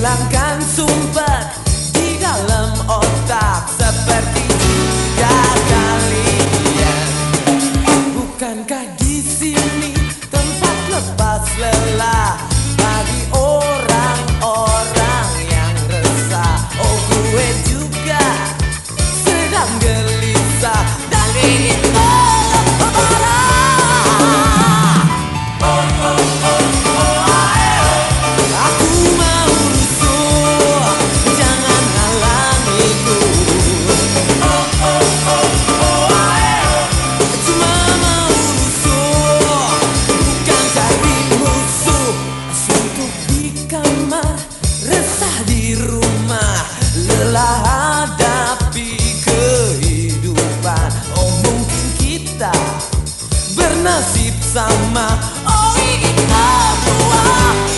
hilangkan sumpah di dalam otak seperti jika kalian bukankah di sini tempat lepas lelah kita kehidupan. Oh, Omongin kita bernasib sama. Oh kita doa